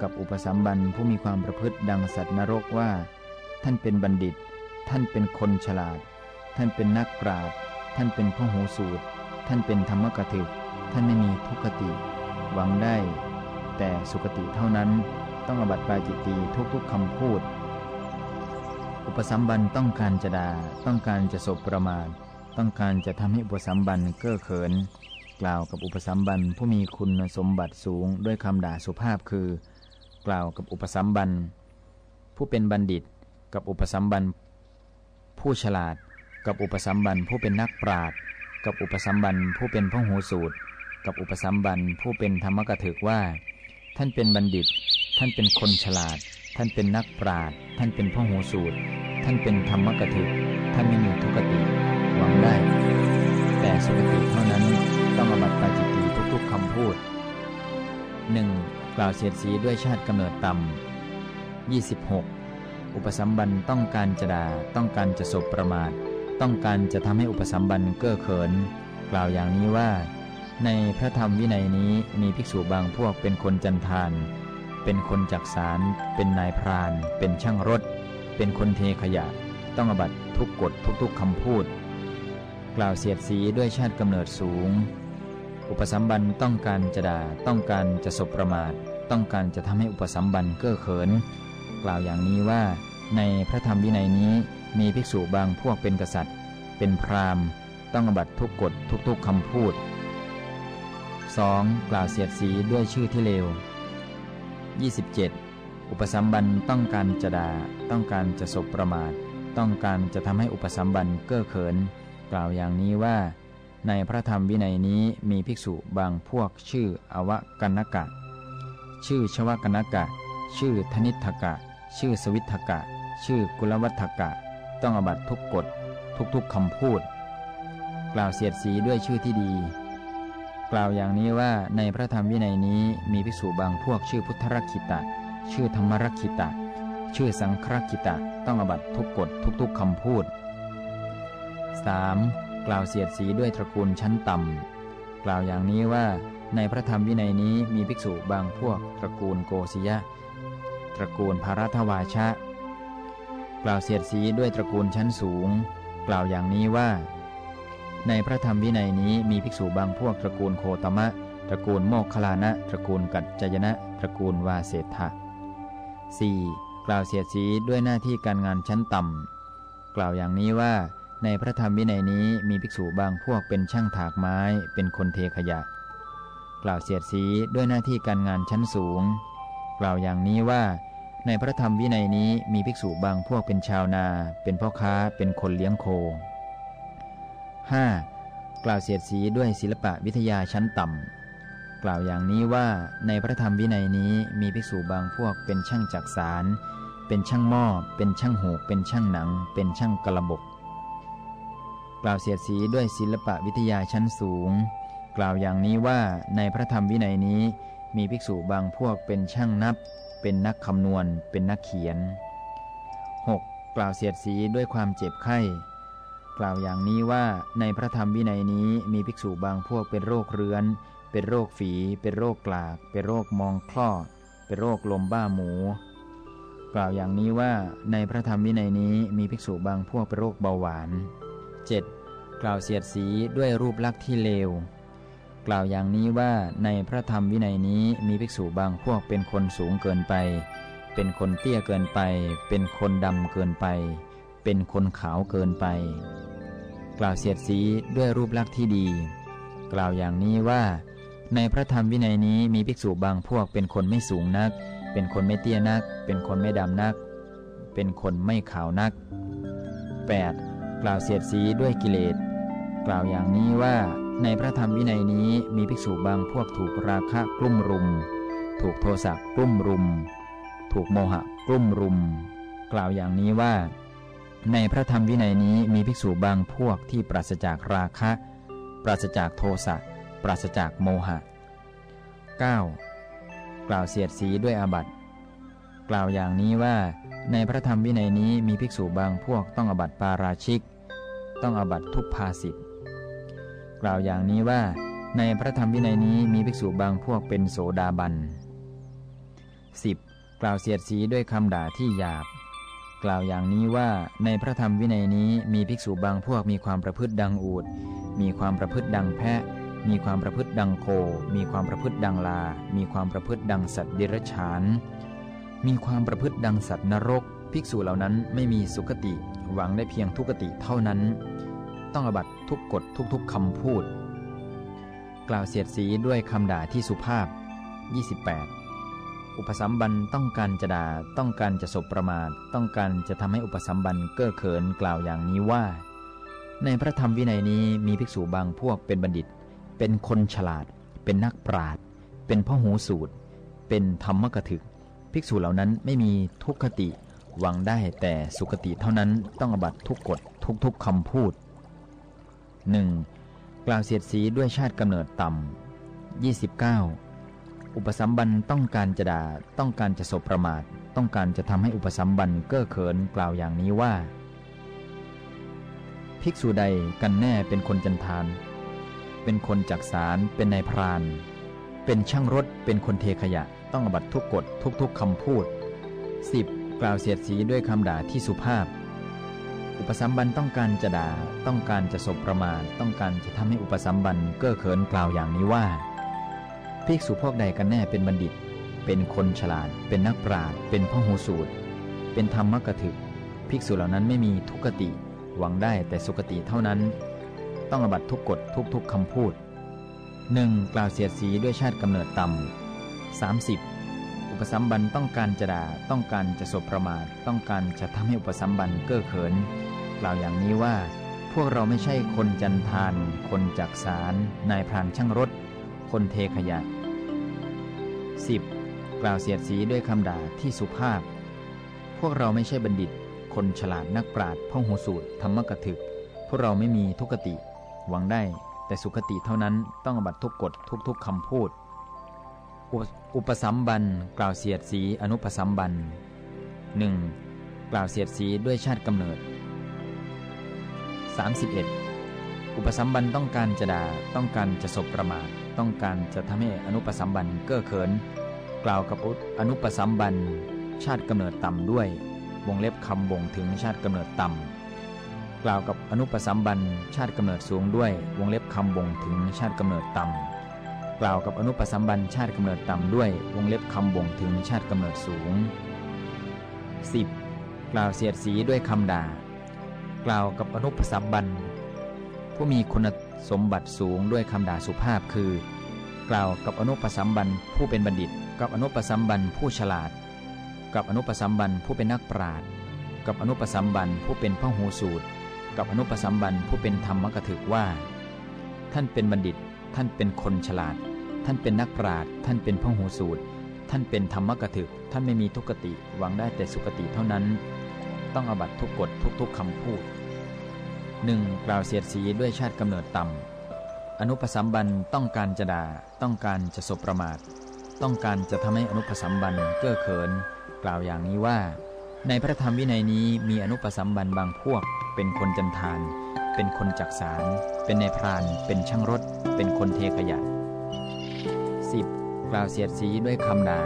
Speaker 1: กับอุปสัมบันผู้มีความประพฤติดังสัตว์นรกว่า ท่านเป็นบัณฑิต ท่านเป็นคนฉลาด ท่านเป็นนักปราชญ์ท่านเป็นพหูสูตร ท่านเป็นธรรมกถึก ท่านไม่มีทุกขติ หวังได้ แต่สุคติเท่านั้น ต้องอบัติปาจิตตีทุกๆคำพูด อุปสัมบันต้องการจะด่าต้องการจะสบประมาทต้องการจะทำให้อุปสัมบันเก้อเขิน กล่าวกับอุปสัมบันผู้มีคุณสมบัติสูงด้วยคำด่าสุภาพคือ กล่าวกับอุปสัมบันผู้เป็นบัณฑิต กับอุปสัมบันผู้ฉลาด กับอุปสัมบันผู้เป็นนักปราชญ์กับอุปสัมบันผู้เป็นพหูสูตร กับอุปสัมบันผู้เป็นธรรมกถึกว่า ท่านเป็นบัณฑิต ท่านเป็นคนฉลาด ท่านเป็นนักปราชญ์ท่านเป็นพหูสูตร ท่านเป็นธรรมกถึกท่านไม่มีทุกติ หวังได้ แต่สุคติเท่านั้นต้องอบัติปาจิตตีทุกๆคำพูด 1. กล่าวเสียดสีด้วยชาติกำเนิดต่ำ26 อุปสัมบันต้องการจะด่าต้องการจะสบประมาท ต้องการจะทำให้อุปสัมบันเก้อเขิน กล่าวอย่างนี้ว่า ในพระธรรมวินัยนี้มีภิกษุบางพวกเป็นคนจันทาน เป็นคนจักสาร เป็นนายพราน เป็นช่างรถ เป็นคนเทขยะ ต้องอบัตทุกกฎทุกๆคำพูด กล่าวเสียดสีด้วยชาติกำเนิดสูง อุปสัมบันต้องการจะด่า ต้องการจะสบประมาท ต้องการจะทำให้อุปสัมบันเก้อเขิน กล่าวอย่างนี้ว่า ในพระธรรมวินัยนี้มีภิกษุบางพวกเป็นกษัตริย์ เป็นพราหมณ์ ต้องอบัตทุกกฎทุกๆคำพูด 2. กล่าวเสียดสีด้วยชื่อที่เลว 27. อุปสัมบันต้องการจะด่าต้องการจะสบประมาท ต้องการจะทำให้อุปสัมบันเก้อเขิน กล่าวอย่างนี้ว่า ในพระธรรมวินัยนี้มีภิกษุบางพวกชื่ออวกันกะ ชื่อชวกันกะ ชื่อธนิทกะ ชื่อสวิทกะ ชื่อกุลวัฏกะ ต้องอบัตทุกกฎทุกๆคำพูด กล่าวเสียดสีด้วยชื่อที่ดี กล่าวอย่างนี้ว่าในพระธรรมวินัยนี้มีภิกษุบางพวกชื่อพุทธรักขิตะ ชื่อธรรมรักขิตะ ชื่อสังครักขิตะ ต้องอบัตทุกกฎทุกๆคำพูด 3. กล่าวเสียดสีด้วยตระกูลชั้นต่ำ กล่าวอย่างนี้ว่าในพระธรรมวินัยนี้มีภิกษุบางพวกตระกูลโกศยะ ตระกูลภารัทวาชะ กล่าวเสียดสีด้วยตระกูลชั้นสูง กล่าวอย่างนี้ว่า ในพระธรรมวินัยนี้มีภิกษุบางพวกตระกูลโคตมะ ตระกูลโมคคลานะ ตระกูลกัจจยนะ ตระกูลวาเศรษฐะ 4. กล่าวเสียดสีด้วยหน้าที่การงานชั้นต่ำ กล่าวอย่างนี้ว่า ในพระธรรมวินัยนี้มีภิกษุบางพวกเป็นช่างถากไม้ เป็นคนเทขยะ กล่าวเสียดสีด้วยหน้าที่การงานชั้นสูง กล่าวอย่างนี้ว่า ในพระธรรมวินัยนี้มีภิกษุบางพวกเป็นชาวนา เป็นพ่อค้า เป็นคนเลี้ยงโค 5. กล่าวเสียดสีด้วยศิลปะวิทยาชั้นต่ำ กล่าวอย่างนี้ว่าในพระธรรมวินัยนี้มีภิกษุบางพวกเป็นช่างจักสาร เป็นช่างหม้อ เป็นช่างหูกเป็นช่างหนัง เป็นช่างกระบก กล่าวเสียดสีด้วยศิลปะวิทยาชั้นสูง กล่าวอย่างนี้ว่าในพระธรรมวินัยนี้ มีภิกษุบางพวกเป็นช่างนับ เป็นนักคำนวณ เป็นนักเขียน 6. กล่าวเสียดสีด้วยความเจ็บไข้ กล่าวอย่างนี้ว่าในพระธรรมวินัยนี้มีภิกษุบางพวกเป็นโรคเรื้อน เป็นโรคฝี เป็นโรคกลาก เป็นโรคมองคลอด เป็นโรคลมบ้าหมู กล่าวอย่างนี้ว่าในพระธรรมวินัยนี้มีภิกษุบางพวกเป็นโรคเบาหวาน 7. กล่าวเสียดสีด้วยรูปลักษณ์ที่เลว กล่าวอย่างนี้ว่าในพระธรรมวินัยนี้มีภิกษุบางพวกเป็นคนสูงเกินไป เป็นคนเตี้ยเกินไป เป็นคนดำเกินไปเป็นคนขาวเกินไป กล่าวเสียดสีด้วยรูปลักษณ์ที่ดี กล่าวอย่างนี้ว่า ในพระธรรมวินัยนี้มีภิกษุบางพวกเป็นคนไม่สูงนัก เป็นคนไม่เตี้ยนัก เป็นคนไม่ดำนัก เป็นคนไม่ขาวนัก 8. กล่าวเสียดสีด้วยกิเลส กล่าวอย่างนี้ว่า ในพระธรรมวินัยนี้มีภิกษุบางพวกถูกราคะกลุ่มรุม ถูกโทสะกลุ่มรุม ถูกโมหะกลุ่มรุม กล่าวอย่างนี้ว่า ในพระธรรมวินัยนี้มีภิกษุบางพวกที่ปราศจากราคะ ปราศจากโทสะ ปราศจากโมหะ 9. กล่าวเสียดสีด้วยอาบัติ กล่าวอย่างนี้ว่า ในพระธรรมวินัยนี้มีภิกษุบางพวกต้องอาบัติปาราชิก ต้องอาบัติทุพภาสิทธกล่าวอย่างนี้ว่า ในพระธรรมวินัยนี้มีภิกษุบางพวกเป็นโสดาบัน 10. กล่าวเสียดสีด้วยคำด่าที่หยาบ กล่าวอย่างนี้ว่าในพระธรรมวินัยนี้มีภิกษุบางพวกมีความประพฤติดังอูด มีความประพฤติดังแพะ มีความประพฤติดังโค มีความประพฤติดังลา มีความประพฤติดังสัตว์เดรัจฉาน มีความประพฤติดังสัตว์นรก ภิกษุเหล่านั้นไม่มีสุคติ หวังได้เพียงทุกติเท่านั้น ต้องอบัตทุกกฎทุกๆคำพูด กล่าวเสียดสีด้วยคำด่าที่สุภาพ 28 อุปสัมบันต้องการจะด่าต้องการจะสบประมาทต้องการจะทำให้อุปสัมบันเก้อเขินกล่าวอย่างนี้ว่า ในพระธรรมวินัยนี้มีภิกษุบางพวกเป็นบัณฑิต เป็นคนฉลาด เป็นนักปราดเป็นพ่อหูสูตร เป็นธรรมกถึก ภิกษุเหล่านั้นไม่มีทุกขติหวังได้แต่สุขติเท่านั้นต้องอบัตทุกกฎทุกๆคำพูด 1. กล่าวเสียดสีด้วยชาติกำเนิดต่ำ29 อุปสัมบันต้องการจะด่าต้องการจะสบประมาท ต้องการจะทำให้อุปสัมบันเก้อเขินกล่าวอย่างนี้ว่า ภิกษุใดกันแน่เป็นคนจันทาน เป็นคนจักสารเป็นนายพราน เป็นช่างรถเป็นคนเทขยะ ต้องอบัตทุกกฎทุกๆคำพูด 10. กล่าวเสียดสีด้วยคำด่าที่สุภาพ อุปสัมบันต้องการจะด่าต้องการจะสบประมาทต้องการจะทำให้อุปสัมบันเก้อเขินกล่าวอย่างนี้ว่า ภิกษุพวกใดกันแน่เป็นบัณฑิต เป็นคนฉลาด เป็นนักปราชญ์เป็นพ่อหูสูตร เป็นธรรมกถึก ภิกษุเหล่านั้นไม่มีทุกติ หวังได้แต่สุขติเท่านั้น ต้องอบัตทุกกฎทุกๆคำพูด 1. กล่าวเสียดสีด้วยชาติกำเนิดต่ำ 30. อุปสัมบันต้องการจะด่าต้องการจะสบประมาทต้องการจะทำให้อุปสัมบันเก้อเขิน กล่าวอย่างนี้ว่า พวกเราไม่ใช่คนจันทาน คนจักสารนายพรานช่างรถ คนเทขยะ 10. กล่าวเสียดสีด้วยคำด่าที่สุภาพ พวกเราไม่ใช่บัณฑิต คนฉลาดนักปราชญ์พ่องหูสูตรธรรมกถึก พวกเราไม่มีทุกติ หวังได้แต่สุขติเท่านั้นต้องอบัตทุกกฎทุกๆคำพูด อุปอุปสัมบันกล่าวเสียดสีอนุปสัมบัน 1. กล่าวเสียดสีด้วยชาติกำเนิด 31. อุปสัมบันต้องการจะด่าต้องการจะสบประมาท ต้องการจะทำให้อนุปสัมบันเก้อเขิน กล่าวกับอนุปสัมบันชาติกำเนิดต่ำด้วย วงเล็บคำบ่งถึงชาติกำเนิดต่ำกล่าวกับอนุปสัมบันชาติกำเนิดสูงด้วย วงเล็บคำบ่งถึงชาติกำเนิดต่ำกล่าวกับอนุปสัมบันชาติกำเนิดต่ำด้วย วงเล็บคำบ่งถึงชาติกำเนิดสูง 10. กล่าวเสียดสีด้วยคำด่า กล่าวกับอนุปสัมบันผู้มีคุณ สมบัติสูงด้วยคำด่าสุภาพคือ กล่าวกับอนุปสัมบันผู้เป็นบัณฑิต กับอนุปสัมบันผู้ฉลาด กับอนุปสัมบันผู้เป็นนักปราชญ์กับอนุปสัมบันผู้เป็นพหูสูตร กับอนุปสัมบันผู้เป็นธรรมกถึกว่า ท่านเป็นบัณฑิต ท่านเป็นคนฉลาด ท่านเป็นนักปราชญ์ท่านเป็นพหูสูตร ท่านเป็นธรรมกถึก ท่านไม่มีทุกติหวังได้แต่สุกติเท่านั้น ต้องอบัตทุกกฎทุกๆคำพูด 1. กล่าวเสียดสีด้วยชาติกำเนิดต่ำ อนุปสัมบันต้องการจะด่า ต้องการจะสบประมาท ต้องการจะทำให้อนุปสัมบันเก้อเขิน กล่าวอย่างนี้ว่า ในพระธรรมวินัยนี้มีอนุปสัมบันบางพวก เป็นคนจันทาน เป็นคนจักสาร เป็นในพราน เป็นช่างรถ เป็นคนเทขยะ 10. กล่าวเสียดสีด้วยคำด่า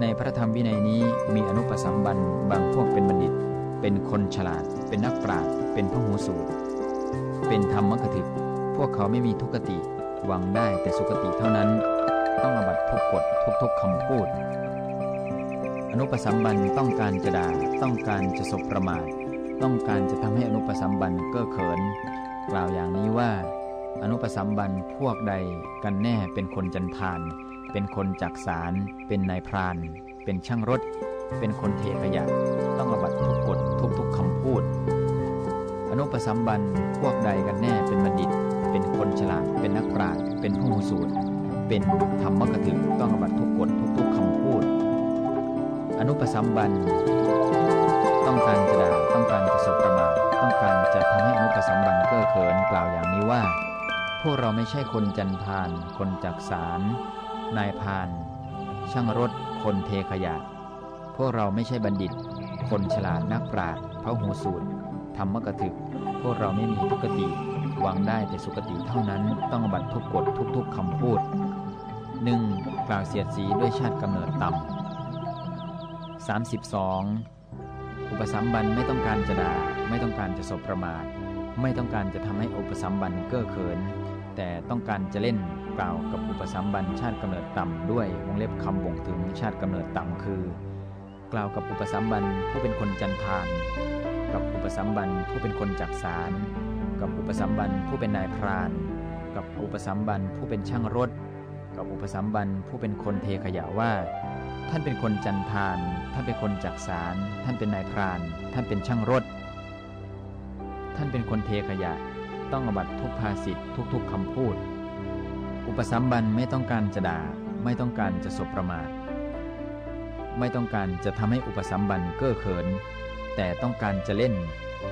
Speaker 1: ในพระธรรมวินัยนี้มีอนุปสัมบันบางพวกเป็นบัณฑิต เป็นคนฉลาด เป็นนักปราชญ์ เป็นพหูสูตร เป็นธรรมกถึกพวกเขาไม่มีทุกติ หวังได้แต่สุกติเท่านั้น ต้องอบัตทุกกฎทุกๆคำพูด อนุปสัมบันต้องการจะด่าต้องการจะสบประมาทต้องการจะทำให้อนุปสัมบันเก้อเขิน กล่าวอย่างนี้ว่า อนุปสัมบันพวกใดกันแน่เป็นคนจันทาน เป็นคนจักสาร เป็นนายพราน เป็นช่างรถ เป็นคนเทขยะ ต้องอบัตทุกกฎทุกๆคำพูด นุปสัมบันพวกใดกันแน่เป็นบัณฑิต เป็นคนฉลาด เป็นนักปราชญ์เป็นผู้หูสูตรเป็นธรรมกถึงต้องอบัตทุกกฎทุกๆคำพูด อนุปสัมบันต้องการจะด่าต้องการจะสบประมาทต้องการจะทำให้อนุปสัมบันเก้อเขินกล่าวอย่างนี้ว่า พวกเราไม่ใช่คนจันทาน คนจักสารนายพาน ช่างรถ คนเทขยะ พวกเราไม่ใช่บัณฑิต คนฉลาดนักปราชญ์พระหูสูตร ธรรมกถึก พวกเราไม่มีทุกติหวังได้แต่สุกติเท่านั้นต้องบัตทุกกฎทุกๆคำพูด 1. กล่าวเสียดสีด้วยชาติกำเนิดต่ำ 32. อุปสัมบันไม่ต้องการจะด่า ไม่ต้องการจะสบประมาท ไม่ต้องการจะทำให้อุปสัมบันเก้อเขิน แต่ต้องการจะเล่นกล่าวกับอุปสัมบันชาติกำเนิดต่ำด้วยวงเล็บคำบ่งถึงชาติกำเนิดต่ำคือ กล่าวกับอุปสัมบันผู้เป็นคนจันทาน กับอุปสัมบันผู้เป็นคนจักสารกับอุปสัมบันผู้เป็นนายพราน กับอุปสัมบันผู้เป็นช่างรถ กับอุปสัมบันผู้เป็นคนเทขยะว่า ท่านเป็นคนจันทาน ท่านเป็นคนจักสาร ท่านเป็นนายพราน ท่านเป็นช่างรถ ท่านเป็นคนเทขยะ ต้องอบัตทุกภาษิตทุกๆคำพูด อุปสัมบันไม่ต้องการจะด่า ไม่ต้องการจะสบประมาท ไม่ต้องการจะทำให้อุปสัมบันเก้อเขิน แต่ต้องการจะเล่น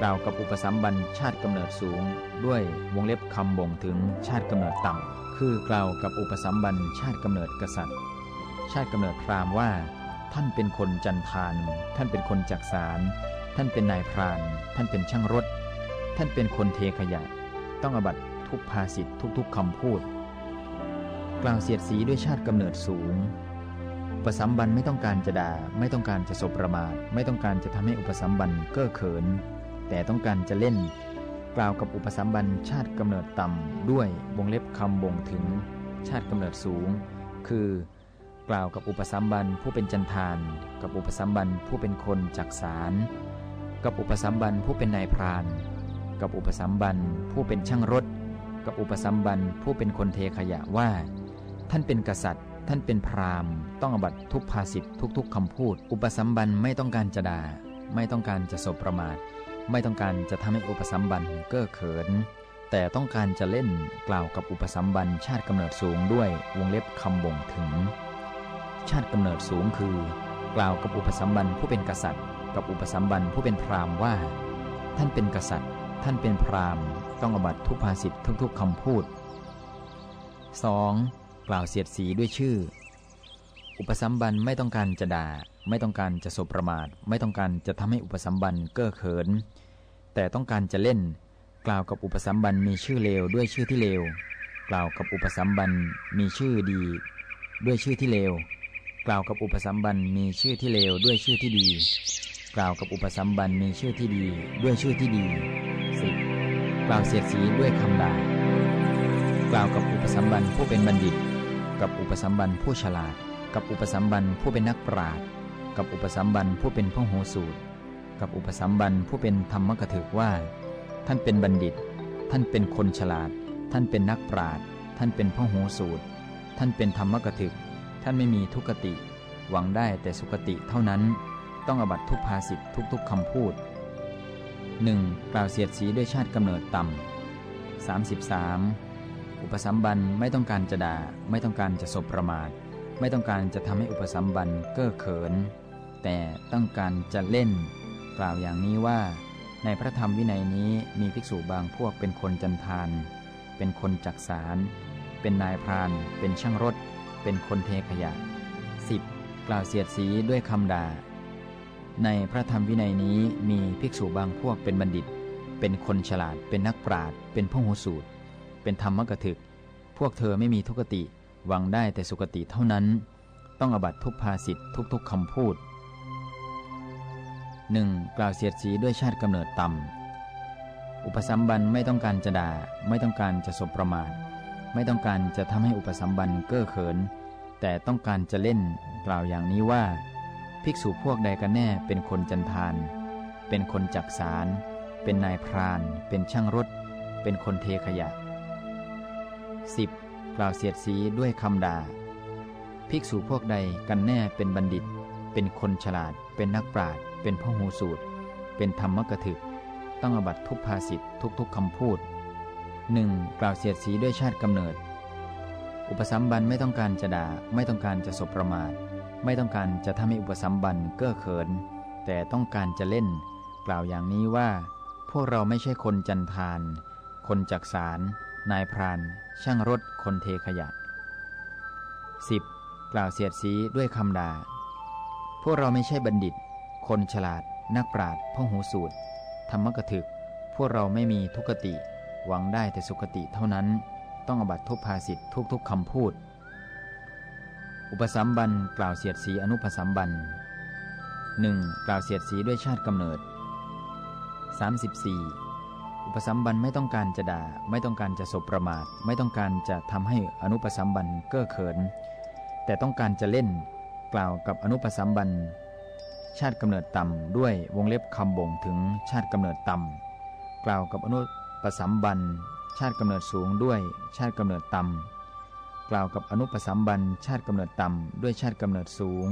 Speaker 1: กล่าวกับอุปสัมบันชาติกำเนิดสูง ด้วยวงเล็บคำบ่งถึงชาติกำเนิดต่ำคือกล่าวกับอุปสัมบันชาติกำเนิดกษัตริย์ ชาติกำเนิดพราหมณ์ว่า ท่านเป็นคนจันทาน ท่านเป็นคนจักสาร ท่านเป็นนายพราน ท่านเป็นช่างรถ ท่านเป็นคนเทขยะ ต้องอบัตทุกภาษิตทุกๆคำพูด กล่าวเสียดสีด้วยชาติกำเนิดสูง ปสัมบันไม่ต้องการจะด่า ไม่ต้องการจะสบประมาทไม่ต้องการจะทำให้อุปสัมบันเก้อเขิน แต่ต้องการจะเล่น กล่าวกับอุปสัมบันชาติกำเนิดต่ำด้วยวงเล็บคำบ่งถึง ชาติกำเนิดสูง คือ กล่าวกับอุปสัมบันผู้เป็นจันทาน กับอุปสัมบันผู้เป็นคนจักสารกับอุปสัมบันผู้เป็นนายพราน กับอุปสัมบันผู้เป็นช่างรถ กับอุปสัมบันผู้เป็นคนเทขยะว่า ท่านเป็นกษัตริย์ ท่านเป็นพราหมณ์ ต้องอบัตทุกภาษิตทุกๆคำพูด อุปสัมบันไม่ต้องการจะด่าไม่ต้องการจะสบประมาทไม่ต้องการจะทำให้อุปสัมบันเก้อเขิน แต่ต้องการจะเล่นกล่าวกับอุปสัมบันชาติกำเนิดสูงด้วยวงเล็บคำบ่งถึง ชาติกำเนิดสูงคือ กล่าวกับอุปสัมบันผู้เป็นกษัตริย์ กับอุปสัมบันผู้เป็นพราหมณ์ว่า ท่านเป็นกษัตริย์ ท่านเป็นพราหมณ์ ต้องอบัตทุกภาษิตทุกๆคำพูด 2. กล่าวเสียดสีด้วยชื่อ อุปสัมบันไม่ต้องการจะด่า ไม่ต้องการจะสบประมาท ไม่ต้องการจะทำให้อุปสัมบันเก้อเขิน แต่ต้องการจะเล่น กล่าวกับอุปสัมบันมีชื่อเลวด้วยชื่อที่เลว กล่าวกับอุปสัมบันมีชื่อดี ด้วยชื่อที่เลว กล่าวกับอุปสัมบันมีชื่อที่เลวด้วยชื่อที่ดี กล่าวกับอุปสัมบันมีชื่อที่ดีด้วยชื่อที่ดีสิกล่าวเสียดสีด้วยคำด่ากล่าวกับอุปสัมบันผู้เป็นบัณฑิต กับอุปสัมบันผู้ฉลาด กับอุปสัมบันผู้เป็นนักปราชญ์กับอุปสัมบันผู้เป็นพหูสูตร กับอุปสัมบันผู้เป็นธรรมกถึกว่า ท่านเป็นบัณฑิต ท่านเป็นคนฉลาด ท่านเป็นนักปราชญ์ท่านเป็นพหูสูตร ท่านเป็นธรรมกถึก ท่านไม่มีทุกติ หวังได้แต่สุกติเท่านั้น ต้องอบัตทุกภาสิทธทุกๆคำพูด 1. กล่าวเสียดสีด้วยชาติกำเนิดต่ำ33 อุปสัมบันไม่ต้องการจะด่า ไม่ต้องการจะสบประมาท ไม่ต้องการจะทำให้อุปสัมบันเก้อเขิน แต่ต้องการจะเล่น กล่าวอย่างนี้ว่า ในพระธรรมวินัยนี้มีภิกษุบางพวกเป็นคนจันทาน เป็นคนจักสารเป็นนายพราน เป็นช่างรถ เป็นคนเทขยะ 10. กล่าวเสียดสีด้วยคำด่า ในพระธรรมวินัยนี้มีภิกษุบางพวกเป็นบัณฑิต เป็นคนฉลาด เป็นนักปราชญ์เป็นพหูสูตร เป็นธรรมกถึก พวกเธอไม่มีทุกติ หวังได้แต่สุกติเท่านั้น ต้องอบัตทุกภาสิทธทุกๆคำพูด 1. กล่าวเสียดสีด้วยชาติกำเนิดต่ำ อุปสัมบันไม่ต้องการจะด่า ไม่ต้องการจะสบประมาท ไม่ต้องการจะทำให้อุปสัมบันเก้อเขิน แต่ต้องการจะเล่น กล่าวอย่างนี้ว่า ภิกษุพวกใดกันแน่เป็นคนจันทาน เป็นคนจักสาร เป็นนายพราน เป็นช่างรถ เป็นคนเทขยะ 10. กล่าวเสียดสีด้วยคำด่า ภิกษุพวกใดกันแน่เป็นบัณฑิต เป็นคนฉลาด เป็นนักปราชญ์เป็นพ่อหูสูตร เป็นธรรมกถึก ต้องอบัตทุกภาสิทธทุกๆคำพูด 1. กล่าวเสียดสีด้วยชาติกำเนิด อุปสัมบันไม่ต้องการจะด่า ไม่ต้องการจะสบประมาท ไม่ต้องการจะทำให้อุปสัมบันเก้อเขิน แต่ต้องการจะเล่น กล่าวอย่างนี้ว่า พวกเราไม่ใช่คนจันทาน คนจักสาร นายพราน ช่างรถคนเทขยะ 10. กล่าวเสียดสีด้วยคำด่า พวกเราไม่ใช่บัณฑิต คนฉลาด นักปราชญ์พ่อหูสูตร ธรรมกถึก พวกเราไม่มีทุกติ หวังได้แต่สุกติเท่านั้น ต้องอบัตทุกภาสิทธทุกๆคำพูด อุปสัมบันกล่าวเสียดสีอนุปสัมบัน 1. กล่าวเสียดสีด้วยชาติกำเนิด 34. ปสัมบันไม่ต้องการจะด่า ไม่ต้องการจะสบประมาท ไม่ต้องการจะทำให้อนุปสัมบันเก้อเขิน แต่ต้องการจะเล่น กล่าวกับอนุปสัมบันชาติกำเนิดต่ำด้วยวงเล็บคำบ่งถึงชาติกำเนิดต่ำกล่าวกับอนุปสัมบันชาติกำเนิดสูงด้วยชาติกำเนิดต่ำกล่าวกับอนุปสัมบันชาติกำเนิดต่ำด้วยชาติกำเนิดสูง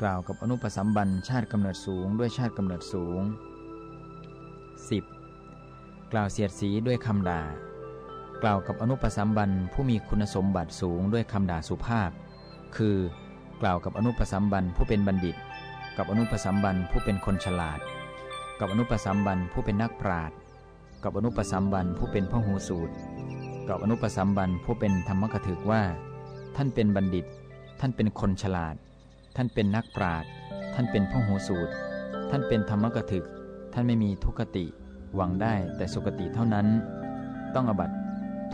Speaker 1: กล่าวกับอนุปสัมบันชาติกำเนิดสูง ด้วยชาติกำเนิดสูง 10. กล่าวเสียดสีด้วยคำด่า กล่าวกับอนุปสัมบันผู้มีคุณสมบัติสูงด้วยคำด่าสุภาพ คือ กล่าวกับอนุปสัมบันผู้เป็นบัณฑิต กับอนุปสัมบันผู้เป็นคนฉลาด กับอนุปสัมบันผู้เป็นนักปราชญ์กับอนุปสัมบันผู้เป็นพหูสูตร กับอนุปสัมบันผู้เป็นธรรมกถึกว่า ท่านเป็นบัณฑิต ท่านเป็นคนฉลาด ท่านเป็นนักปราชญ์ท่านเป็นพหูสูตร ท่านเป็นธรรมกถึก ท่านไม่มีทุกติ หวังได้แต่สุกติเท่านั้น ต้องอบัต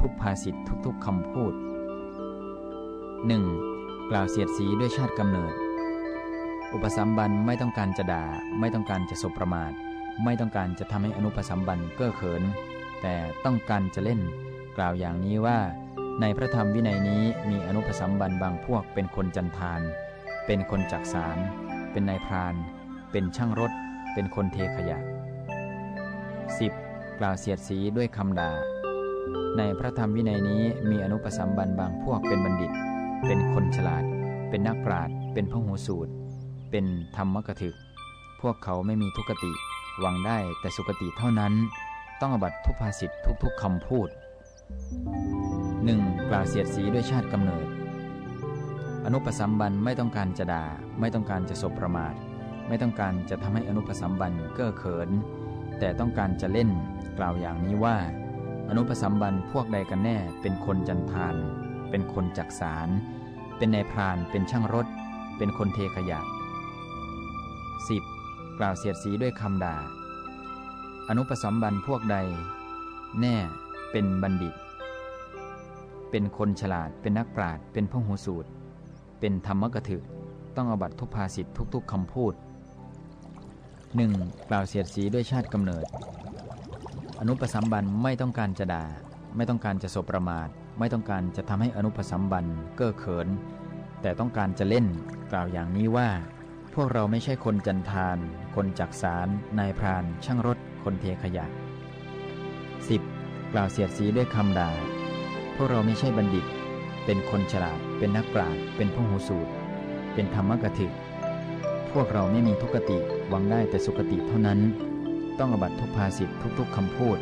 Speaker 1: ทุกภาสิทธทุกๆคำพูด 1. กล่าวเสียดสีด้วยชาติกำเนิด อุปสัมบันไม่ต้องการจะด่า ไม่ต้องการจะสบประมาท ไม่ต้องการจะทำให้อนุปสัมบันเก้อเขิน แต่ต้องการจะเล่น กล่าวอย่างนี้ว่า ในพระธรรมวินัยนี้มีอนุปสัมบันบางพวกเป็นคนจันทาน เป็นคนจักสาร เป็นนายพราน เป็นช่างรถ เป็นคนเทขยะ 10. กล่าวเสียดสีด้วยคำด่า ในพระธรรมวินัยนี้มีอนุปสัมบันบางพวกเป็นบัณฑิต เป็นคนฉลาด เป็นนักปราชญ์เป็นพหูสูตร เป็นธรรมกถึก พวกเขาไม่มีทุกติ หวังได้แต่สุกติเท่านั้น ต้องอบัตทุพภาสิทธทุกๆคำพูด 1. กล่าวเสียดสีด้วยชาติกำเนิด อนุปสัมบันไม่ต้องการจะด่า ไม่ต้องการจะสบประมาท ไม่ต้องการจะทำให้อนุปสัมบันเก้อเขิน แต่ต้องการจะเล่นกล่าวอย่างนี้ว่า อนุปสัมบันพวกใดกันแน่เป็นคนจันทาน เป็นคนจักสารเป็นนายพรานเป็นช่างรถ เป็นคนเทขยะ 10. กล่าวเสียดสีด้วยคำด่า อนุปสัมบันพวกใด แน่ เป็นบัณฑิต เป็นคนฉลาด เป็นนักปราชญ์เป็นพหูสูตร เป็นธรรมกถึก ต้องอบัตทุพภาสิทธทุกๆคำพูด 1. กล่าวเสียดสีด้วยชาติกำเนิด อนุปสัมบันไม่ต้องการจะด่า ไม่ต้องการจะสบประมาท ไม่ต้องการจะทำให้อนุปสัมบันเก้อเขิน แต่ต้องการจะเล่น กล่าวอย่างนี้ว่า พวกเราไม่ใช่คนจันทาน คนจักสารนายพราน ช่างรถ คนเทขยะ 10. กล่าวเสียดสีด้วยคำด่า พวกเราไม่ใช่บัณฑิต เป็นคนฉลาด เป็นนักปราชญ์เป็นผู้หูสูตร เป็นธรรมกถึก พวกเราไม่มีทุกติหวังได้แต่สุกติเท่านั้น ต้องอบัตทุกภาสิทธทุกๆคำพูด